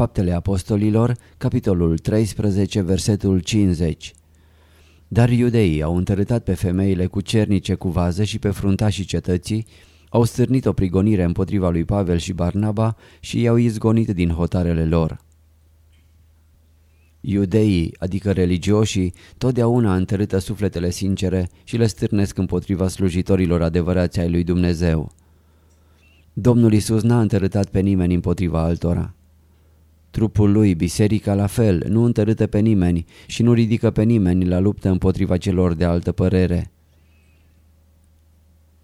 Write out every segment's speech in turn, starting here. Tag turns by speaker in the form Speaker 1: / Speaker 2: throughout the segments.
Speaker 1: Faptele Apostolilor, capitolul 13, versetul 50 Dar iudeii au întărâtat pe femeile cu cernice cu vază și pe fruntașii cetății, au stârnit o prigonire împotriva lui Pavel și Barnaba și i-au izgonit din hotarele lor. Iudeii, adică religioșii, totdeauna întărâtă sufletele sincere și le stârnesc împotriva slujitorilor adevărați ai lui Dumnezeu. Domnul Isus n-a întărâtat pe nimeni împotriva altora. Trupul lui, biserica la fel, nu întărâtă pe nimeni și nu ridică pe nimeni la luptă împotriva celor de altă părere.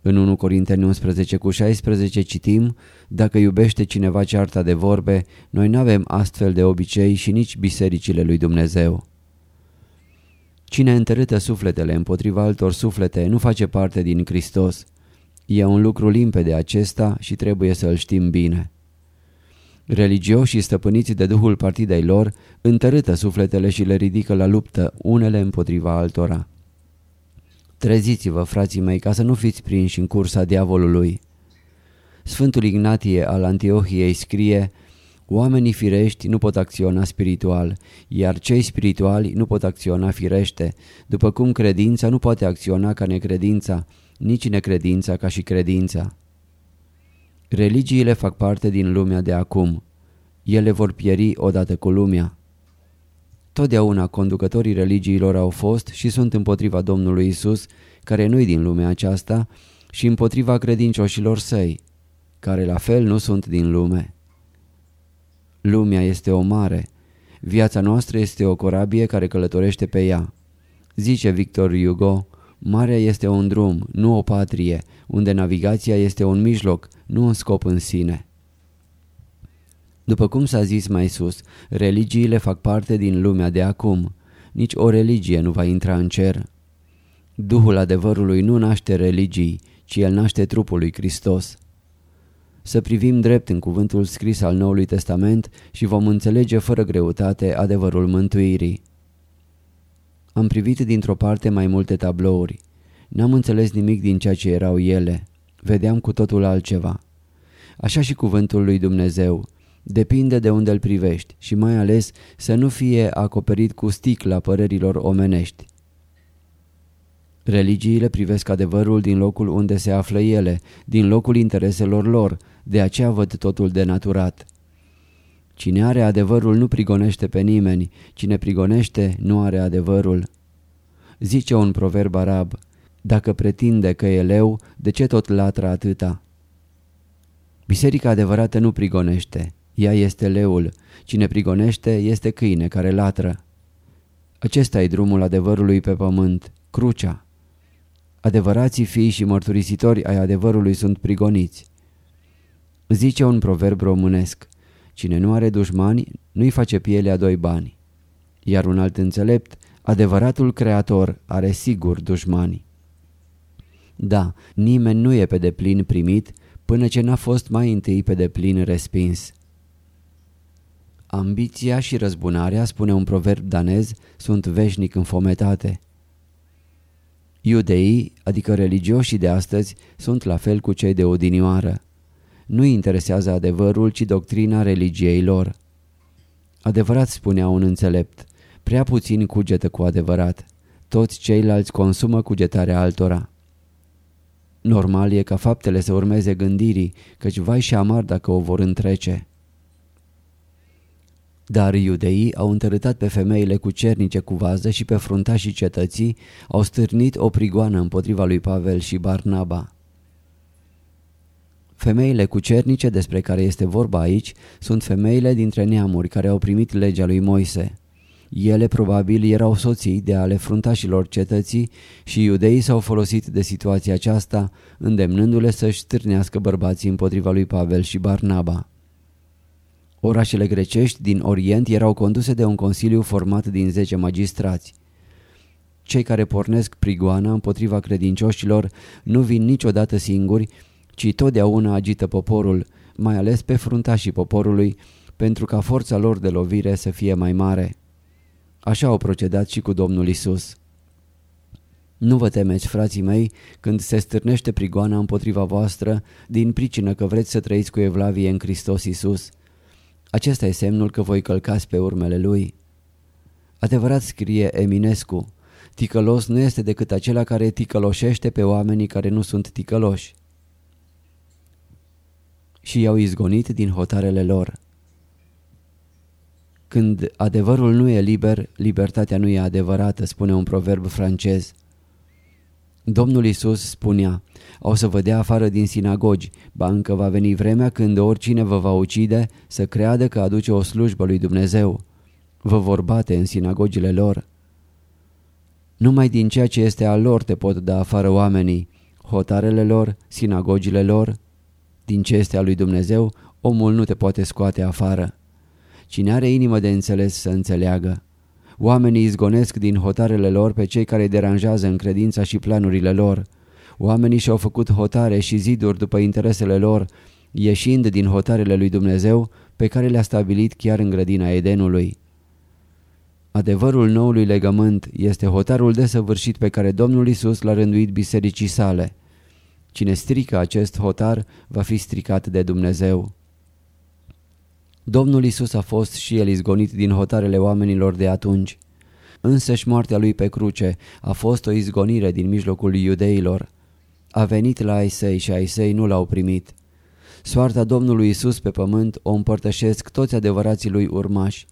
Speaker 1: În 1 Corinteni 11 cu 16 citim, Dacă iubește cineva cearta de vorbe, noi nu avem astfel de obicei și nici bisericile lui Dumnezeu. Cine întărâtă sufletele împotriva altor suflete nu face parte din Hristos. E un lucru limpede acesta și trebuie să-l știm bine. Religioșii stăpâniți de duhul partidei lor întărâtă sufletele și le ridică la luptă unele împotriva altora. Treziți-vă, frații mei, ca să nu fiți prinși în cursa diavolului. Sfântul Ignatie al Antiohiei scrie Oamenii firești nu pot acționa spiritual, iar cei spirituali nu pot acționa firește, după cum credința nu poate acționa ca necredința, nici necredința ca și credința. Religiile fac parte din lumea de acum. Ele vor pieri odată cu lumea. Totdeauna conducătorii religiilor au fost și sunt împotriva Domnului Isus, care nu-i din lumea aceasta, și împotriva credincioșilor săi, care la fel nu sunt din lume. Lumea este o mare. Viața noastră este o corabie care călătorește pe ea. Zice Victor Hugo, marea este un drum, nu o patrie, unde navigația este un mijloc, nu un scop în sine. După cum s-a zis mai sus, religiile fac parte din lumea de acum. Nici o religie nu va intra în cer. Duhul adevărului nu naște religii, ci el naște trupul lui Hristos. Să privim drept în cuvântul scris al Noului Testament și vom înțelege fără greutate adevărul mântuirii. Am privit dintr-o parte mai multe tablouri. N-am înțeles nimic din ceea ce erau ele. Vedeam cu totul altceva. Așa și cuvântul lui Dumnezeu. Depinde de unde îl privești și mai ales să nu fie acoperit cu sticla părerilor omenești. Religiile privesc adevărul din locul unde se află ele, din locul intereselor lor, de aceea văd totul denaturat. Cine are adevărul nu prigonește pe nimeni, cine prigonește nu are adevărul. Zice un proverb arab, dacă pretinde că e leu, de ce tot latră atâta? Biserica adevărată nu prigonește, ea este leul, cine prigonește este câine care latră. Acesta e drumul adevărului pe pământ, crucea. Adevărații fii și mărturisitori ai adevărului sunt prigoniți. Zice un proverb românesc, cine nu are dușmani nu-i face pielea doi bani. Iar un alt înțelept, adevăratul creator are sigur dușmani. Da, nimeni nu e pe deplin primit până ce n-a fost mai întâi pe deplin respins. Ambiția și răzbunarea, spune un proverb danez, sunt veșnic înfometate. Iudeii, adică religioșii de astăzi, sunt la fel cu cei de odinioară. Nu interesează adevărul, ci doctrina religiei lor. Adevărat spunea un înțelept, prea puțin cugetă cu adevărat. Toți ceilalți consumă cugetarea altora. Normal e ca faptele să urmeze gândirii, căci vai și amar dacă o vor întrece. Dar iudeii au întărâtat pe femeile cu cernice cu vază și pe fruntașii cetății au stârnit o prigoană împotriva lui Pavel și Barnaba. Femeile cu cernice despre care este vorba aici sunt femeile dintre neamuri care au primit legea lui Moise. Ele probabil erau soții de ale fruntașilor cetății și iudeii s-au folosit de situația aceasta, îndemnându-le să-și stârnească bărbații împotriva lui Pavel și Barnaba. Orașele grecești din Orient erau conduse de un consiliu format din 10 magistrați. Cei care pornesc prigoana împotriva credincioșilor nu vin niciodată singuri, ci totdeauna agită poporul, mai ales pe fruntașii poporului, pentru ca forța lor de lovire să fie mai mare. Așa au procedat și cu Domnul Isus. Nu vă temeți, frații mei, când se stârnește prigoana împotriva voastră din pricină că vreți să trăiți cu evlavie în Hristos Isus. Acesta e semnul că voi călcați pe urmele Lui. Adevărat scrie Eminescu, ticălos nu este decât acela care ticăloșește pe oamenii care nu sunt ticăloși. Și i-au izgonit din hotarele lor. Când adevărul nu e liber, libertatea nu e adevărată, spune un proverb francez. Domnul Isus spunea, o să vă dea afară din sinagogi, ba încă va veni vremea când oricine vă va ucide să creadă că aduce o slujbă lui Dumnezeu. Vă vor bate în sinagogile lor. Numai din ceea ce este al lor te pot da afară oamenii, hotarele lor, sinagogile lor. Din ce este al lui Dumnezeu, omul nu te poate scoate afară. Cine are inimă de înțeles să înțeleagă. Oamenii izgonesc din hotarele lor pe cei care deranjează în credința și planurile lor. Oamenii și-au făcut hotare și ziduri după interesele lor, ieșind din hotarele lui Dumnezeu pe care le-a stabilit chiar în grădina Edenului. Adevărul noului legământ este hotarul desăvârșit pe care Domnul Isus l-a rânduit bisericii sale. Cine strică acest hotar va fi stricat de Dumnezeu. Domnul Isus a fost și el izgonit din hotarele oamenilor de atunci. Însăși moartea lui pe cruce a fost o izgonire din mijlocul iudeilor. A venit la ai săi și ai săi nu l-au primit. Soarta Domnului Isus pe pământ o împărtășesc toți adevărații lui urmași.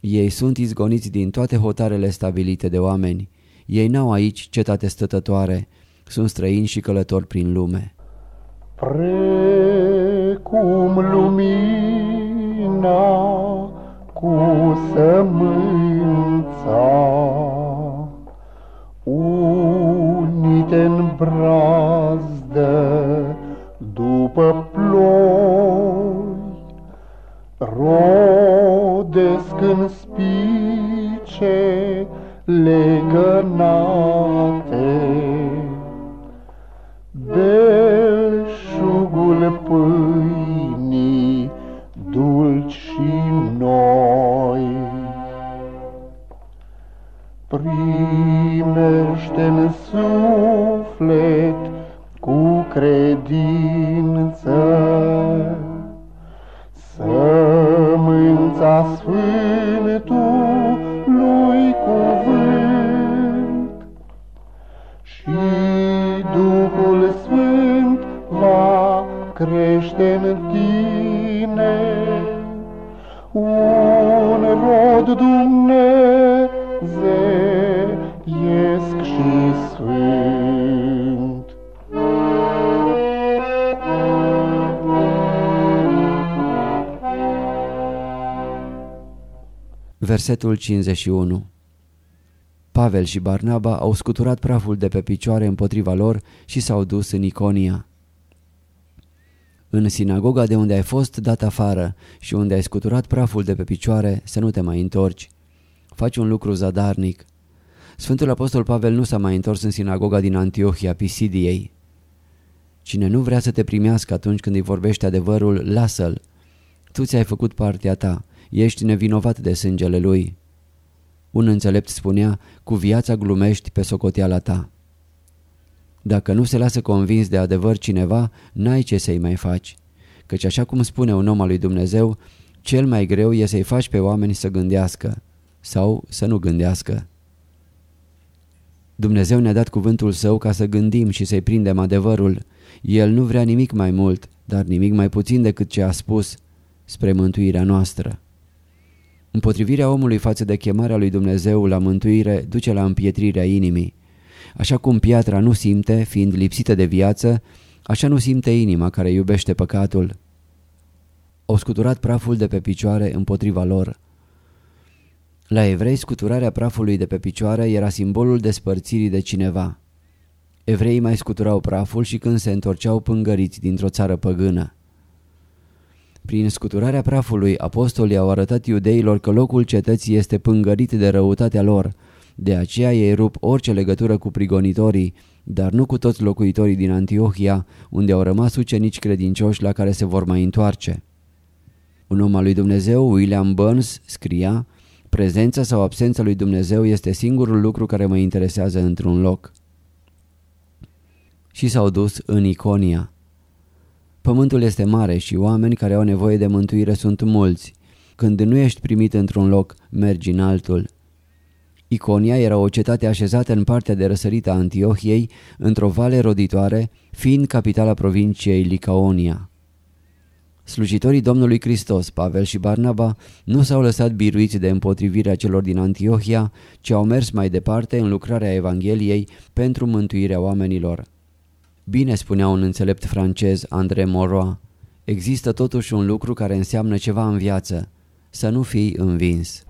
Speaker 1: Ei sunt izgoniți din toate hotarele stabilite de oameni. Ei n-au aici cetate stătătoare, sunt străini și călători prin lume.
Speaker 2: Precum lumii lumina cu sămânța, unite în brazdă după ploi, rodesc în spice legănate, belșugul pâinii dulci și noi. Primește-n suflet cu credință Sămânța Sfântului crește în tine un rod dumnezeiesc și sfânt.
Speaker 1: Versetul 51 Pavel și Barnaba au scuturat praful de pe picioare împotriva lor și s-au dus în Iconia. În sinagoga de unde ai fost dat afară și unde ai scuturat praful de pe picioare să nu te mai întorci. Faci un lucru zadarnic. Sfântul Apostol Pavel nu s-a mai întors în sinagoga din Antiohia, Pisidiei. Cine nu vrea să te primească atunci când îi vorbește adevărul, lasă-l. Tu ți-ai făcut partea ta, ești nevinovat de sângele lui. Un înțelept spunea, cu viața glumești pe socoteala ta. Dacă nu se lasă convins de adevăr cineva, n-ai ce să-i mai faci. Căci așa cum spune un om al lui Dumnezeu, cel mai greu e să-i faci pe oameni să gândească sau să nu gândească. Dumnezeu ne-a dat cuvântul său ca să gândim și să-i prindem adevărul. El nu vrea nimic mai mult, dar nimic mai puțin decât ce a spus spre mântuirea noastră. Împotrivirea omului față de chemarea lui Dumnezeu la mântuire duce la împietrirea inimii. Așa cum piatra nu simte, fiind lipsită de viață, așa nu simte inima care iubește păcatul. Au scuturat praful de pe picioare împotriva lor. La evrei, scuturarea prafului de pe picioare era simbolul despărțirii de cineva. Evreii mai scuturau praful și când se întorceau pângăriți dintr-o țară păgână. Prin scuturarea prafului, apostolii au arătat iudeilor că locul cetății este pângărit de răutatea lor. De aceea ei rup orice legătură cu prigonitorii, dar nu cu toți locuitorii din Antiohia, unde au rămas ucenici credincioși la care se vor mai întoarce. Un om al lui Dumnezeu, William Burns, scria Prezența sau absența lui Dumnezeu este singurul lucru care mă interesează într-un loc. Și s-au dus în Iconia. Pământul este mare și oameni care au nevoie de mântuire sunt mulți. Când nu ești primit într-un loc, mergi în altul. Iconia era o cetate așezată în partea de răsărită a Antiohiei, într-o vale roditoare, fiind capitala provinciei Licaonia. Slujitorii Domnului Hristos, Pavel și Barnaba, nu s-au lăsat biruiți de împotrivirea celor din Antiohia, ci au mers mai departe în lucrarea Evangheliei pentru mântuirea oamenilor. Bine spunea un înțelept francez, André Moroa, există totuși un lucru care înseamnă ceva în viață, să nu fii învins.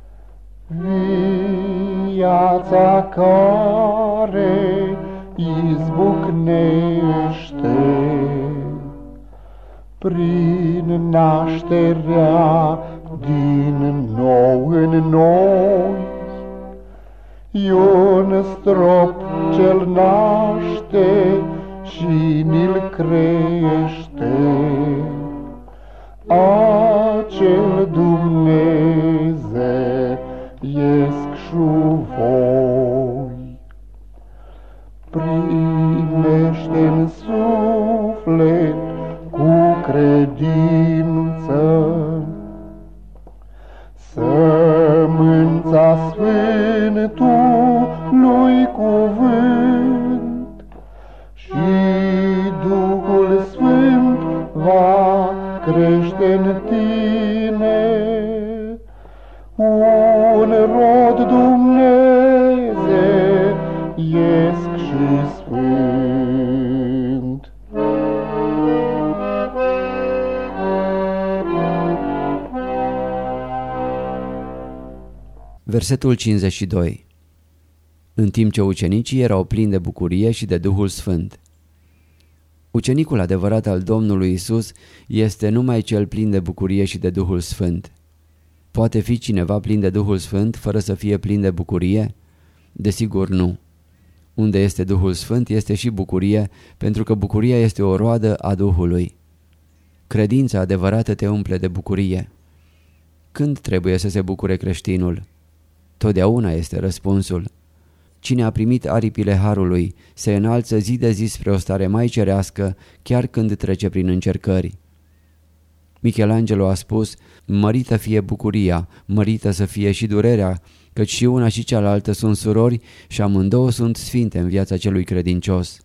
Speaker 2: Viața care izbucnește prin nașterea din nou în noi. E un strop cel naște și mi-l crește. Acel Dumnezeiesc
Speaker 1: Versetul 52 În timp ce ucenicii erau plini de bucurie și de Duhul Sfânt. Ucenicul adevărat al Domnului Isus este numai cel plin de bucurie și de Duhul Sfânt. Poate fi cineva plin de Duhul Sfânt fără să fie plin de bucurie? Desigur nu. Unde este Duhul Sfânt este și bucurie, pentru că bucuria este o roadă a Duhului. Credința adevărată te umple de bucurie. Când trebuie să se bucure creștinul? Totdeauna este răspunsul. Cine a primit aripile Harului se înalță zi de zi spre o stare mai cerească chiar când trece prin încercări. Michelangelo a spus, mărită fie bucuria, mărită să fie și durerea, căci și una și cealaltă sunt surori și amândouă sunt sfinte în viața celui credincios.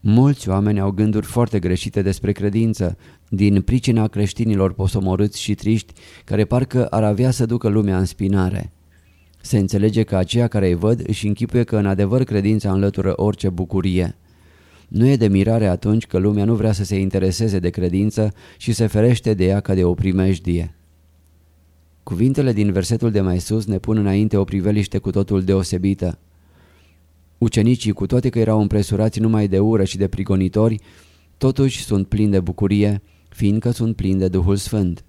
Speaker 1: Mulți oameni au gânduri foarte greșite despre credință, din pricina creștinilor posomorâți și triști, care parcă ar avea să ducă lumea în spinare. Se înțelege că aceia care îi văd își închipuie că în adevăr credința înlătură orice bucurie. Nu e de mirare atunci că lumea nu vrea să se intereseze de credință și se ferește de ea ca de o primejdie. Cuvintele din versetul de mai sus ne pun înainte o priveliște cu totul deosebită. Ucenicii, cu toate că erau împresurați numai de ură și de prigonitori, totuși sunt plini de bucurie, fiindcă sunt plini de Duhul Sfânt.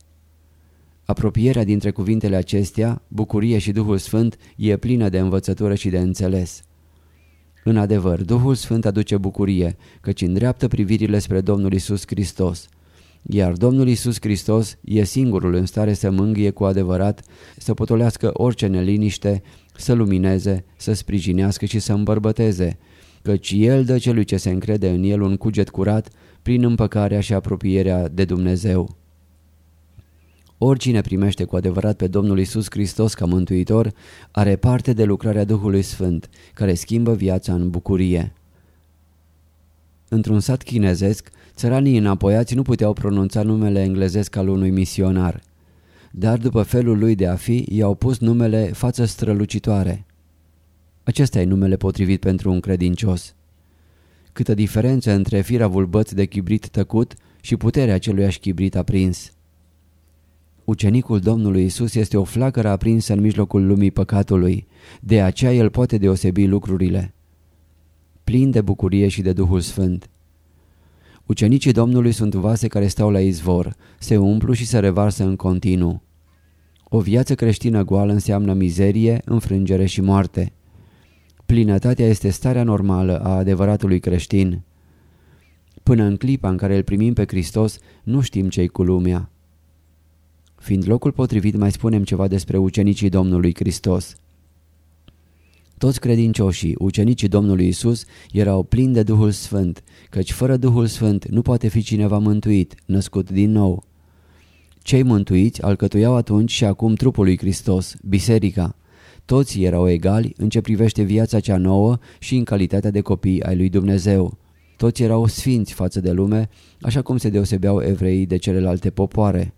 Speaker 1: Apropierea dintre cuvintele acestea, bucurie și Duhul Sfânt, e plină de învățătură și de înțeles. În adevăr, Duhul Sfânt aduce bucurie, căci îndreaptă privirile spre Domnul Isus Hristos. Iar Domnul Isus Hristos e singurul în stare să mângâie cu adevărat, să potolească orice neliniște, să lumineze, să sprijinească și să îmbărbăteze, căci El dă celui ce se încrede în El un cuget curat prin împăcarea și apropierea de Dumnezeu. Oricine primește cu adevărat pe Domnul Isus Hristos ca mântuitor are parte de lucrarea Duhului Sfânt, care schimbă viața în bucurie. Într-un sat chinezesc, țăranii înapoiați nu puteau pronunța numele englezesc al unui misionar. Dar după felul lui de a fi i-au pus numele față strălucitoare. Acesta e numele potrivit pentru un credincios. Câtă diferență între firavul băț de chibrit tăcut și puterea aceluiași chibrit aprins. Ucenicul Domnului Isus este o flacără aprinsă în mijlocul lumii păcatului, de aceea el poate deosebi lucrurile. Plin de bucurie și de Duhul Sfânt. Ucenicii Domnului sunt vase care stau la izvor, se umplu și se revarsă în continuu. O viață creștină goală înseamnă mizerie, înfrângere și moarte. Plinătatea este starea normală a adevăratului creștin. Până în clipa în care îl primim pe Hristos, nu știm ce-i cu lumea. Fiind locul potrivit, mai spunem ceva despre ucenicii Domnului Hristos. Toți credincioșii, ucenicii Domnului Isus, erau plini de Duhul Sfânt, căci fără Duhul Sfânt nu poate fi cineva mântuit, născut din nou. Cei mântuiți alcătuiau atunci și acum trupul lui Hristos, biserica. Toți erau egali în ce privește viața cea nouă și în calitatea de copii ai lui Dumnezeu. Toți erau sfinți față de lume, așa cum se deosebeau evreii de celelalte popoare.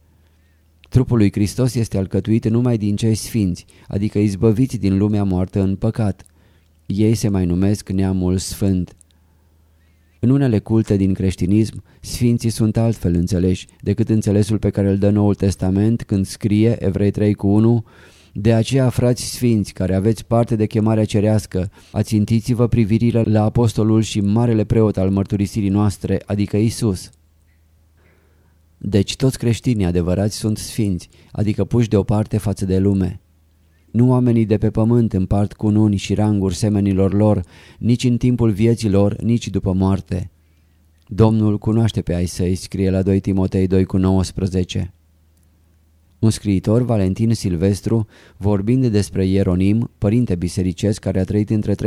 Speaker 1: Trupul lui Hristos este alcătuit numai din cei sfinți, adică izbăviți din lumea moartă în păcat. Ei se mai numesc neamul sfânt. În unele culte din creștinism, sfinții sunt altfel înțeleși decât înțelesul pe care îl dă Noul Testament când scrie Evrei 3 cu 1 De aceea, frați sfinți, care aveți parte de chemarea cerească, ațintiți-vă privirile la apostolul și marele preot al mărturisirii noastre, adică Isus. Deci toți creștinii adevărați sunt sfinți, adică puși deoparte față de lume. Nu oamenii de pe pământ împart cununi și ranguri semenilor lor, nici în timpul vieții lor, nici după moarte. Domnul cunoaște pe ai săi, scrie la 2 Timotei 2 cu 19. Un scriitor, Valentin Silvestru, vorbind despre Ieronim, părinte bisericesc care a trăit între 340-420,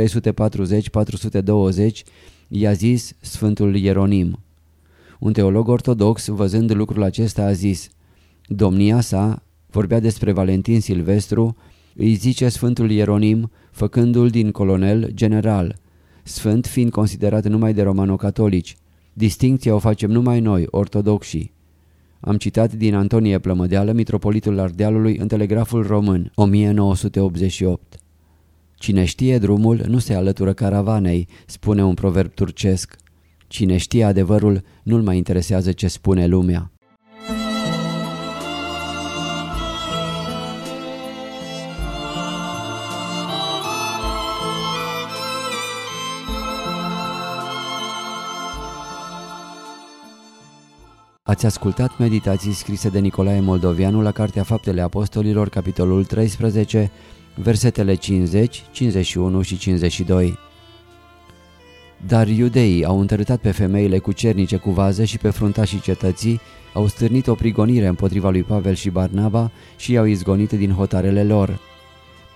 Speaker 1: i-a zis Sfântul Ieronim. Un teolog ortodox, văzând lucrul acesta, a zis Domnia sa, vorbea despre Valentin Silvestru, îi zice Sfântul Ieronim, făcându-l din colonel general, sfânt fiind considerat numai de romano-catolici. Distincția o facem numai noi, ortodoxii. Am citat din Antonie Plămădeală, mitropolitul Ardealului, în Telegraful Român, 1988. Cine știe drumul nu se alătură caravanei, spune un proverb turcesc. Cine știe adevărul nu-l mai interesează ce spune lumea. Ați ascultat meditații scrise de Nicolae Moldovianu la Cartea Faptele Apostolilor, capitolul 13, versetele 50, 51 și 52. Dar iudeii au întărâtat pe femeile cu cernice cu vaze și pe fruntașii cetății, au stârnit o prigonire împotriva lui Pavel și Barnaba și i-au izgonit din hotarele lor.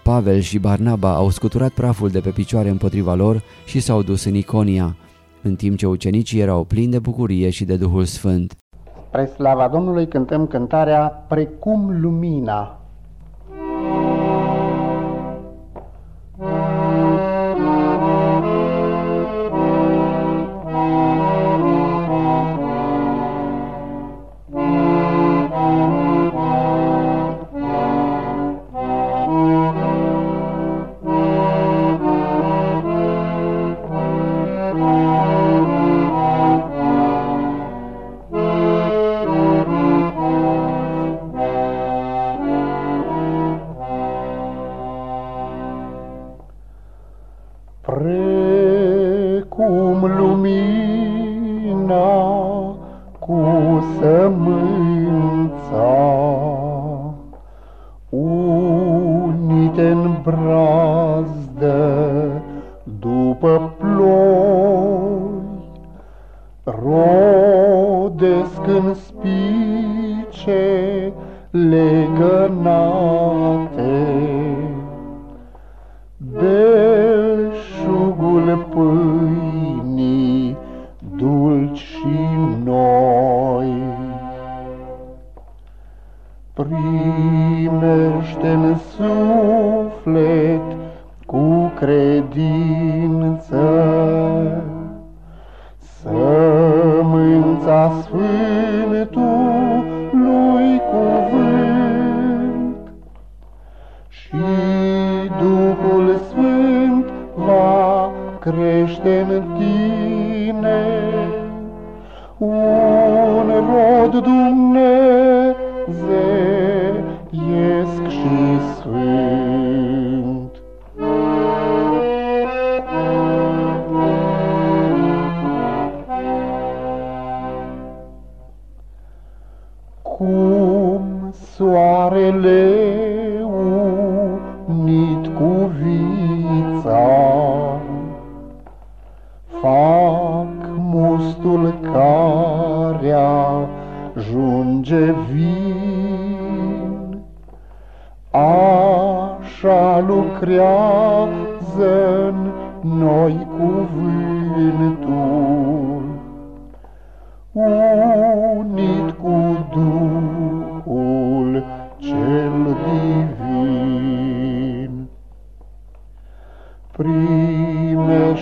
Speaker 1: Pavel și Barnaba au scuturat praful de pe picioare împotriva lor și s-au dus în Iconia, în timp ce ucenicii erau plini de bucurie și de Duhul Sfânt.
Speaker 2: Spre slava Domnului cântăm cântarea Precum lumina. Cum soarele unit cu vița, fac mustul care ajunge vin. Așa lucrează noi cuvântul,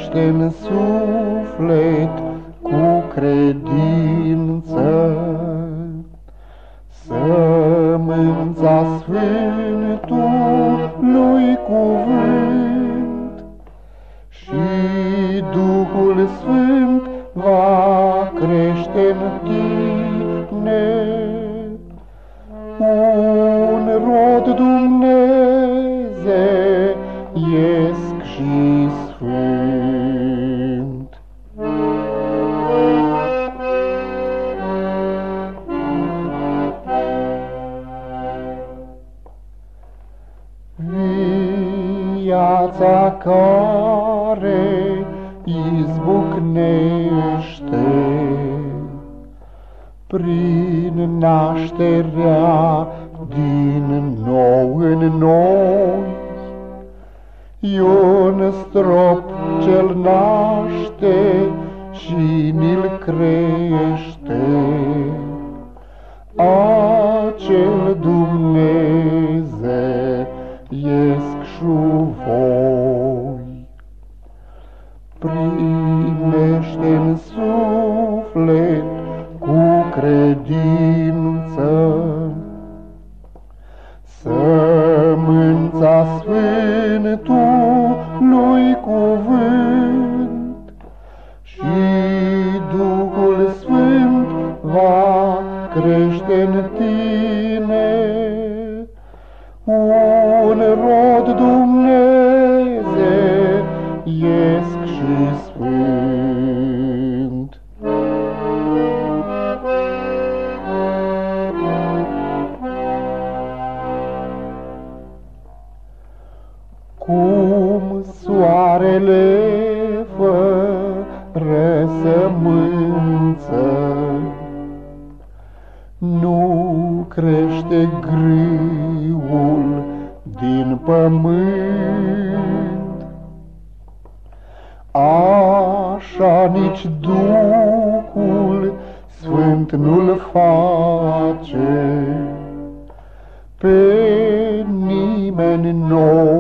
Speaker 2: Primește în suflet cu credință. Sămânța Sfântului care izbucnește prin nașterea din nou în noi. E un strop cel naște și ni-l crește, acel Dumnezeiesc și voi. Primește în suflet cu credință. Sămânța Sfântului cuvânt Și Duhul Sfânt va crește în tine. Un rod dumnezeiesc soarele fără sămânță Nu crește grâul din pământ, Așa nici Duhul Sfânt nu-l face. Pe nimeni nou